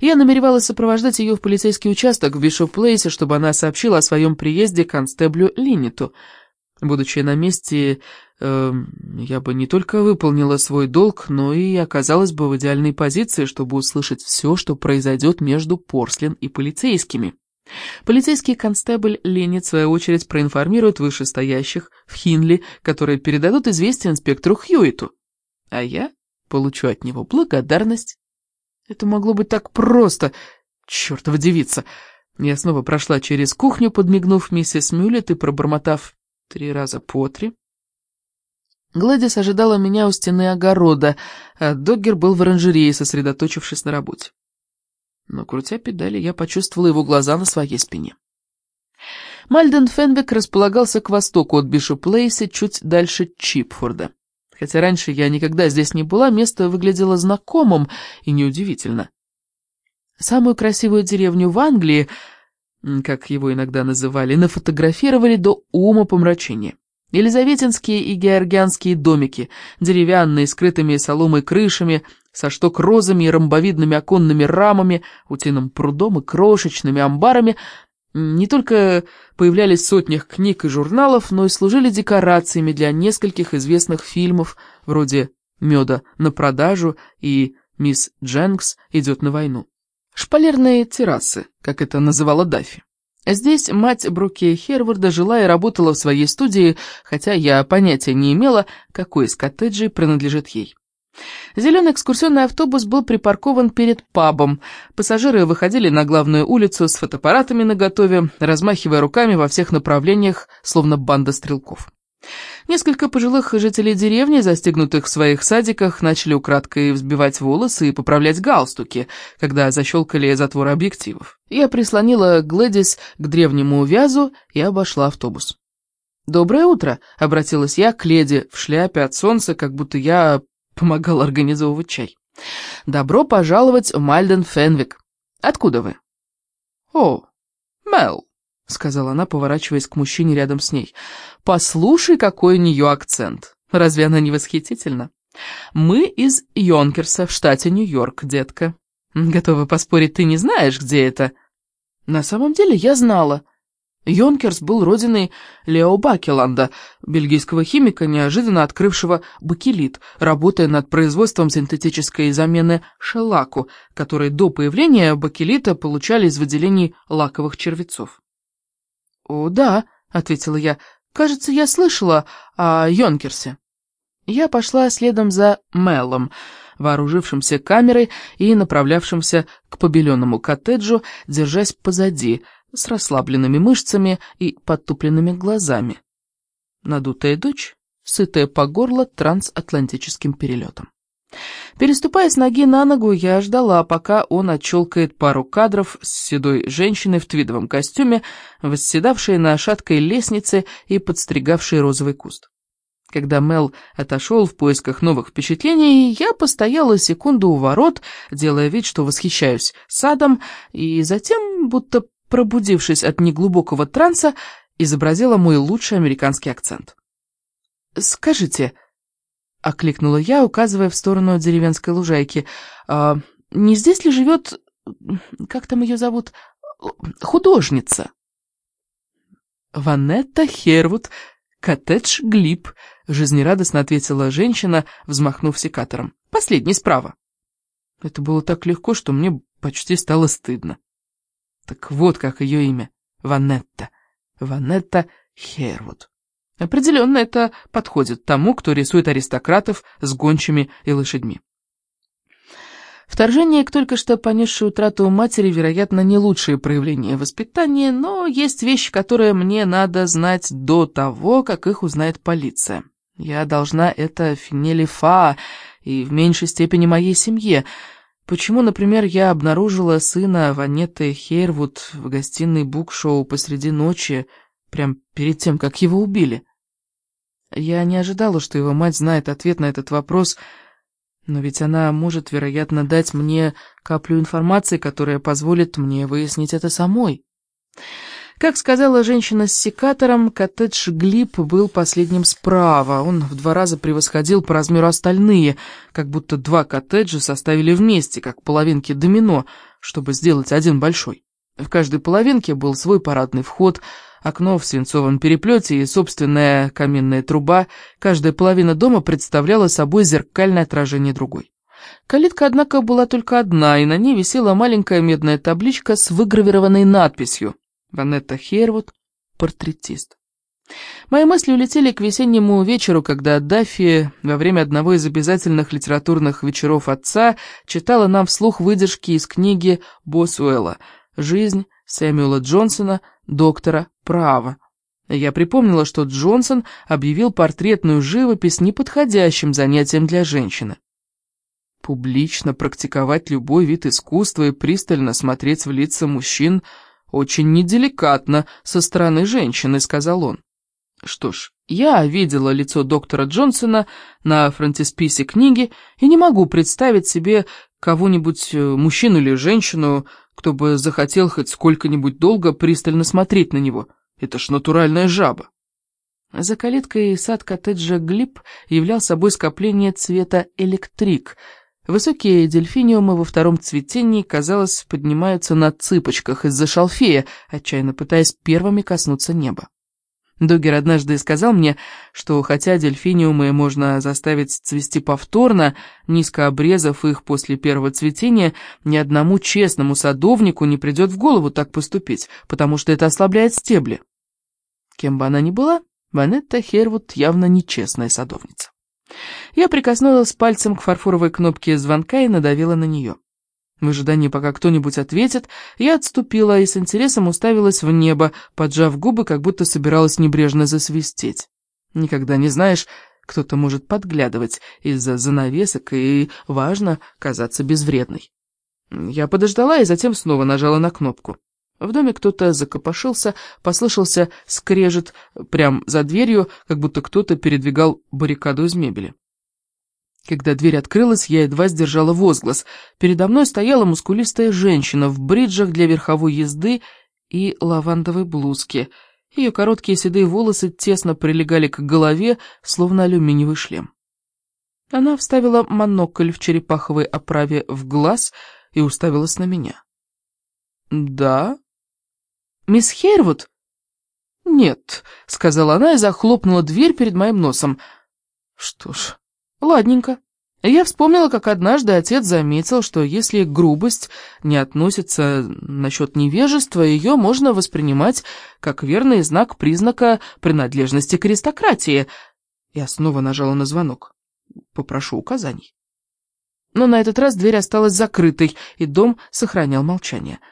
Я намеревалась сопровождать ее в полицейский участок в Бишоп-Плейсе, чтобы она сообщила о своем приезде констеблю Линнету. Будучи на месте, э, я бы не только выполнила свой долг, но и оказалась бы в идеальной позиции, чтобы услышать все, что произойдет между Порслин и полицейскими. Полицейский констебль Ленит, в свою очередь, проинформирует вышестоящих в Хинли, которые передадут известие инспектору Хьюиту. А я получу от него благодарность. Это могло быть так просто. Чёртова девица. Я снова прошла через кухню, подмигнув миссис Мюллет и пробормотав три раза по три. Гладис ожидала меня у стены огорода, а Доггер был в оранжерее, сосредоточившись на работе. Но, крутя педали, я почувствовала его глаза на своей спине. Мальден Фенвик располагался к востоку от Бишоп-Лейси, чуть дальше Чипфорда. Хотя раньше я никогда здесь не была, место выглядело знакомым и неудивительно. Самую красивую деревню в Англии, как его иногда называли, нафотографировали до ума помрачения. Елизаветинские и георгианские домики, деревянные, скрытыми соломой крышами, со шток-розами и ромбовидными оконными рамами, утиным прудом и крошечными амбарами, не только появлялись в сотнях книг и журналов, но и служили декорациями для нескольких известных фильмов, вроде «Меда на продажу» и «Мисс Дженкс идет на войну». Шпалерные террасы, как это называла Даффи. Здесь мать Бруки Херварда жила и работала в своей студии, хотя я понятия не имела, какой из коттеджей принадлежит ей. Зеленый экскурсионный автобус был припаркован перед пабом. Пассажиры выходили на главную улицу с фотоаппаратами наготове, размахивая руками во всех направлениях, словно банда стрелков. Несколько пожилых жителей деревни, застегнутых в своих садиках, начали украдкой взбивать волосы и поправлять галстуки, когда защелкали затворы объективов. Я прислонила Глэдис к древнему вязу и обошла автобус. «Доброе утро», — обратилась я к леди в шляпе от солнца, как будто я помогал организовывать чай. «Добро пожаловать в Мальден Фенвик. Откуда вы?» «О, Мел», — сказала она, поворачиваясь к мужчине рядом с ней. «Послушай, какой у нее акцент. Разве она не восхитительна? Мы из Йонкерса в штате Нью-Йорк, детка. Готова поспорить, ты не знаешь, где это?» «На самом деле я знала», Йонкерс был родиной Лео Бакеланда, бельгийского химика, неожиданно открывшего бакелит, работая над производством синтетической замены шеллаку, который до появления бакелита получали из выделений лаковых червецов. «О, да», — ответила я, — «кажется, я слышала о Йонкерсе». Я пошла следом за Мелом, вооружившимся камерой и направлявшимся к побеленному коттеджу, держась позади — с расслабленными мышцами и подтупленными глазами. Надутая дочь, сытая по горло трансатлантическим перелетом. Переступая с ноги на ногу, я ждала, пока он отчелкает пару кадров с седой женщиной в твидовом костюме, восседавшей на шаткой лестнице и подстригавшей розовый куст. Когда Мел отошел в поисках новых впечатлений, я постояла секунду у ворот, делая вид, что восхищаюсь садом, и затем, будто пробудившись от неглубокого транса, изобразила мой лучший американский акцент. «Скажите», — окликнула я, указывая в сторону деревенской лужайки, «а не здесь ли живет, как там ее зовут, художница?» «Ванетта Хервуд, коттедж Глиб», — жизнерадостно ответила женщина, взмахнув секатором. «Последний справа». Это было так легко, что мне почти стало стыдно. Так вот как ее имя. Ванетта. Ванетта Хервуд. Определенно это подходит тому, кто рисует аристократов с гончими и лошадьми. Вторжение к только что понесшей утрату матери, вероятно, не лучшее проявление воспитания, но есть вещи, которые мне надо знать до того, как их узнает полиция. Я должна это Финели Фа и в меньшей степени моей семье — Почему, например, я обнаружила сына Ванетты Хейрвуд в гостиной букшоу посреди ночи, прямо перед тем, как его убили? Я не ожидала, что его мать знает ответ на этот вопрос, но ведь она может, вероятно, дать мне каплю информации, которая позволит мне выяснить это самой. Как сказала женщина с секатором, коттедж Глип был последним справа. Он в два раза превосходил по размеру остальные, как будто два коттеджа составили вместе, как половинки домино, чтобы сделать один большой. В каждой половинке был свой парадный вход, окно в свинцовом переплете и собственная каменная труба. Каждая половина дома представляла собой зеркальное отражение другой. Калитка, однако, была только одна, и на ней висела маленькая медная табличка с выгравированной надписью «Ванетта Хервуд, портретист». Мои мысли улетели к весеннему вечеру, когда Даффи во время одного из обязательных литературных вечеров отца читала нам вслух выдержки из книги Босуэлла «Жизнь Сэмюэла Джонсона, доктора права». Я припомнила, что Джонсон объявил портретную живопись неподходящим занятием для женщины. Публично практиковать любой вид искусства и пристально смотреть в лица мужчин очень неделикатно со стороны женщины, сказал он. Что ж, я видела лицо доктора Джонсона на фронтисписе книги и не могу представить себе кого-нибудь, э, мужчину или женщину, кто бы захотел хоть сколько-нибудь долго пристально смотреть на него. Это ж натуральная жаба. За калиткой сад коттеджа Глип являл собой скопление цвета электрик — Высокие дельфиниумы во втором цветении, казалось, поднимаются на цыпочках из-за шалфея, отчаянно пытаясь первыми коснуться неба. Догер однажды сказал мне, что хотя дельфиниумы можно заставить цвести повторно, низко обрезав их после первого цветения, ни одному честному садовнику не придет в голову так поступить, потому что это ослабляет стебли. Кем бы она ни была, Ванетта Хервуд явно нечестная садовница. Я прикоснулась пальцем к фарфоровой кнопке звонка и надавила на нее. В ожидании, пока кто-нибудь ответит, я отступила и с интересом уставилась в небо, поджав губы, как будто собиралась небрежно засвистеть. Никогда не знаешь, кто-то может подглядывать из-за занавесок, и важно казаться безвредной. Я подождала и затем снова нажала на кнопку. В доме кто-то закопошился, послышался скрежет прямо за дверью, как будто кто-то передвигал баррикаду из мебели. Когда дверь открылась, я едва сдержала возглас. Передо мной стояла мускулистая женщина в бриджах для верховой езды и лавандовой блузке. Ее короткие седые волосы тесно прилегали к голове, словно алюминиевый шлем. Она вставила монокль в черепаховой оправе в глаз и уставилась на меня. «Да?» «Мисс Хейрвуд?» «Нет», — сказала она и захлопнула дверь перед моим носом. «Что ж, ладненько». Я вспомнила, как однажды отец заметил, что если грубость не относится насчет невежества, ее можно воспринимать как верный знак признака принадлежности к аристократии. Я снова нажала на звонок. Попрошу указаний. Но на этот раз дверь осталась закрытой, и дом сохранял молчание. —